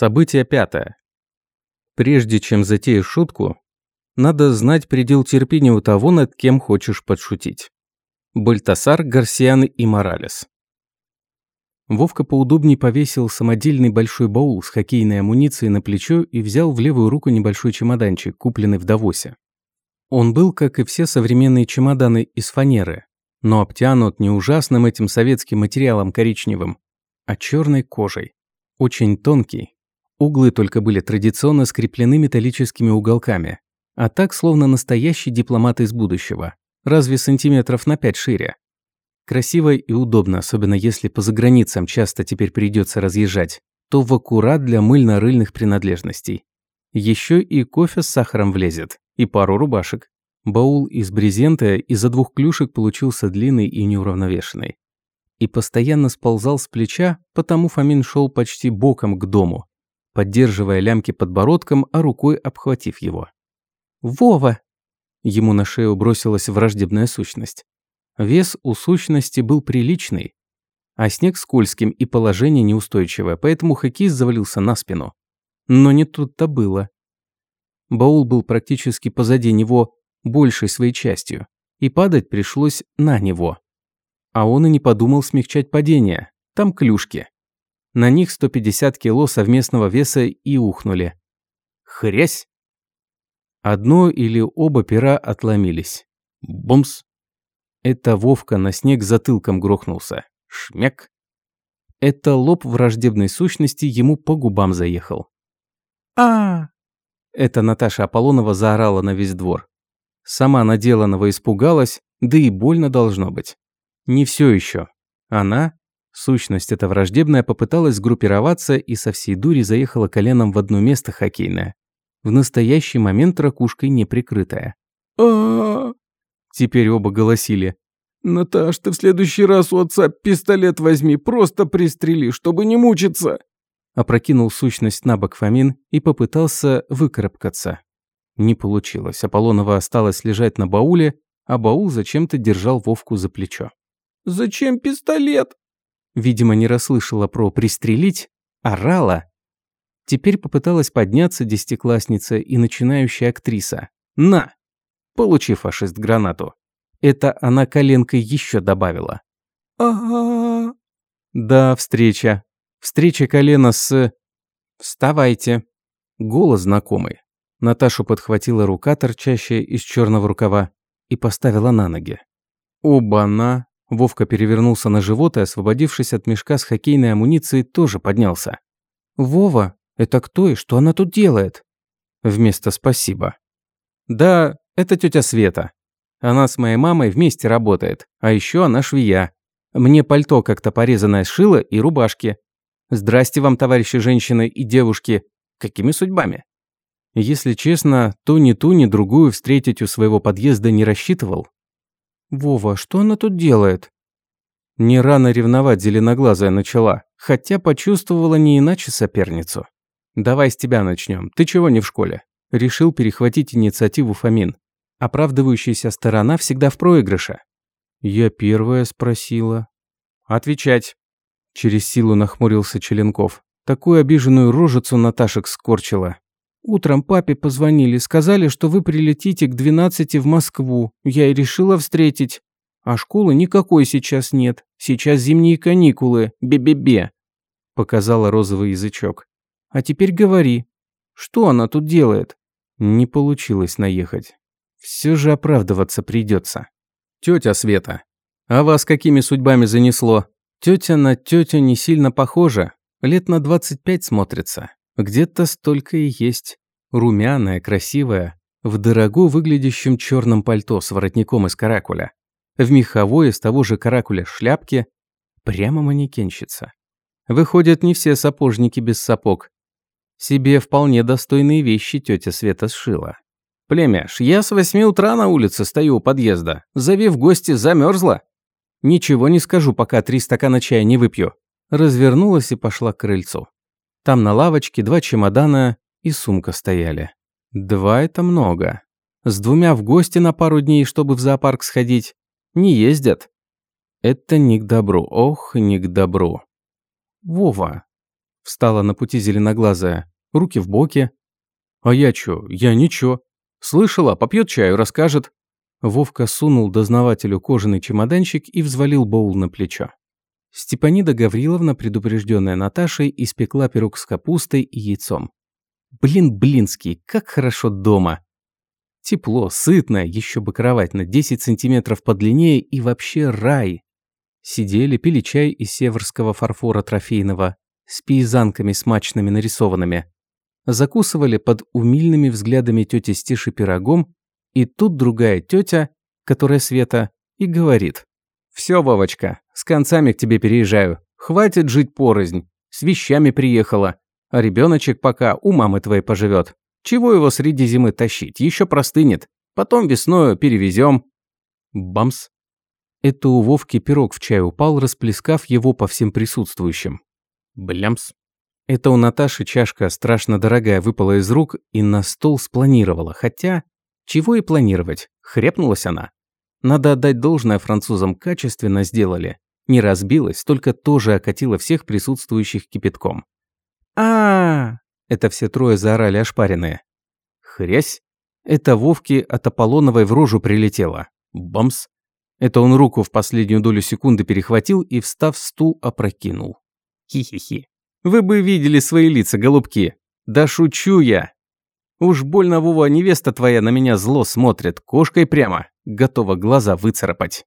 Событие пятое. Прежде чем затеять шутку, надо знать предел терпения у того, над кем хочешь подшутить. Бальтасар, Гарсиан и Моралес. Вовка поудобнее повесил самодельный большой баул с хоккейной амуницией на плечо и взял в левую руку небольшой чемоданчик, купленный в Давосе. Он был, как и все современные чемоданы, из фанеры, но обтянут не ужасным этим советским материалом коричневым, а черной кожей. Очень тонкий, Углы только были традиционно скреплены металлическими уголками. А так, словно настоящий дипломат из будущего. Разве сантиметров на пять шире. Красиво и удобно, особенно если по заграницам часто теперь придется разъезжать, то в аккурат для мыльно-рыльных принадлежностей. Еще и кофе с сахаром влезет, и пару рубашек. Баул из брезента из-за двух клюшек получился длинный и неуравновешенный. И постоянно сползал с плеча, потому Фомин шел почти боком к дому, поддерживая лямки подбородком, а рукой обхватив его. «Вова!» Ему на шею бросилась враждебная сущность. Вес у сущности был приличный, а снег скользким и положение неустойчивое, поэтому хоккеист завалился на спину. Но не тут-то было. Баул был практически позади него большей своей частью, и падать пришлось на него. А он и не подумал смягчать падение. Там клюшки. На них 150 кило совместного веса и ухнули. Хрясь! Одно или оба пера отломились. Бумс! Это Вовка на снег затылком грохнулся. Шмяк! Это лоб враждебной сущности ему по губам заехал. а Это Наташа Аполлонова заорала на весь двор. Сама наделанного испугалась, да и больно должно быть. Не все еще. Она Сущность эта враждебная попыталась сгруппироваться и со всей дури заехала коленом в одно место хоккейное. В настоящий момент ракушкой не прикрытая. а Теперь оба голосили. «Наташ, ты в следующий раз у отца пистолет возьми, просто пристрели, чтобы не мучиться!» Опрокинул сущность на бок Фомин и попытался выкарабкаться. Не получилось. Аполлонова осталась лежать на бауле, а баул зачем-то держал Вовку за плечо. «Зачем пистолет?» Видимо, не расслышала про «пристрелить», орала. Теперь попыталась подняться десятиклассница и начинающая актриса. «На!» Получи, фашист, гранату. Это она коленкой еще добавила. «Ага». «Да, встреча. Встреча колена с...» «Вставайте». Голос знакомый. Наташу подхватила рука, торчащая из черного рукава, и поставила на ноги. Оба-на! Вовка перевернулся на живот и, освободившись от мешка с хоккейной амуницией, тоже поднялся. «Вова, это кто и что она тут делает?» Вместо «спасибо». «Да, это тетя Света. Она с моей мамой вместе работает, а еще она швея. Мне пальто как-то порезанное сшила и рубашки. Здрасте вам, товарищи женщины и девушки. Какими судьбами?» Если честно, то ни ту, ни другую встретить у своего подъезда не рассчитывал. «Вова, что она тут делает?» Не рано ревновать зеленоглазая начала, хотя почувствовала не иначе соперницу. «Давай с тебя начнем. Ты чего не в школе?» Решил перехватить инициативу Фомин. Оправдывающаяся сторона всегда в проигрыше. «Я первая спросила». «Отвечать». Через силу нахмурился Челенков. Такую обиженную рожицу Наташек скорчила. Утром папе позвонили, сказали, что вы прилетите к 12 в Москву. Я и решила встретить. А школы никакой сейчас нет. Сейчас зимние каникулы. Бе-бе-бе. Показала розовый язычок. А теперь говори. Что она тут делает? Не получилось наехать. Все же оправдываться придется. Тетя Света, а вас какими судьбами занесло? Тетя на тетю не сильно похожа. Лет на 25 смотрится. Где-то столько и есть. Румяная, красивая, в дорого выглядящем черном пальто с воротником из каракуля. В меховой из того же каракуля шляпке. Прямо манекенщица. Выходят, не все сапожники без сапог. Себе вполне достойные вещи тетя Света сшила. «Племяш, я с восьми утра на улице стою у подъезда. Зови в гости, замерзла. Ничего не скажу, пока три стакана чая не выпью». Развернулась и пошла к крыльцу. Там на лавочке два чемодана и сумка стояли. Два – это много. С двумя в гости на пару дней, чтобы в зоопарк сходить, не ездят. Это не к добру, ох, не к добру. Вова. Встала на пути зеленоглазая. Руки в боки. А я чё? Я ничего. Слышала, попьет чаю, расскажет. Вовка сунул дознавателю кожаный чемоданчик и взвалил боул на плечо. Степанида Гавриловна, предупрежденная Наташей, испекла пирог с капустой и яйцом. Блин, блинский, как хорошо дома. Тепло, сытно, еще бы кровать на 10 сантиметров подлиннее и вообще рай. Сидели, пили чай из северского фарфора трофейного, с пейзанками смачными нарисованными. Закусывали под умильными взглядами тети Стиши пирогом, и тут другая тетя, которая Света, и говорит. «Все, Вовочка, с концами к тебе переезжаю. Хватит жить порознь. С вещами приехала. А ребеночек пока у мамы твоей поживет. Чего его среди зимы тащить? Еще простынет. Потом весною перевезем. Бамс. Это у Вовки пирог в чай упал, расплескав его по всем присутствующим. Блямс. Это у Наташи чашка страшно дорогая выпала из рук и на стол спланировала. Хотя, чего и планировать, хрепнулась она. Надо отдать должное французам, качественно сделали. Не разбилась, только тоже окатила всех присутствующих кипятком. а, -а, -а Это все трое заорали ошпаренные. Хрясь. Это Вовке от Аполлоновой в рожу прилетело. Бамс. Это он руку в последнюю долю секунды перехватил и, встав, стул опрокинул. Хи-хи-хи. Вы бы видели свои лица, голубки. Да шучу я. Уж больно, Вова, невеста твоя на меня зло смотрит, кошкой прямо, готова глаза выцарапать.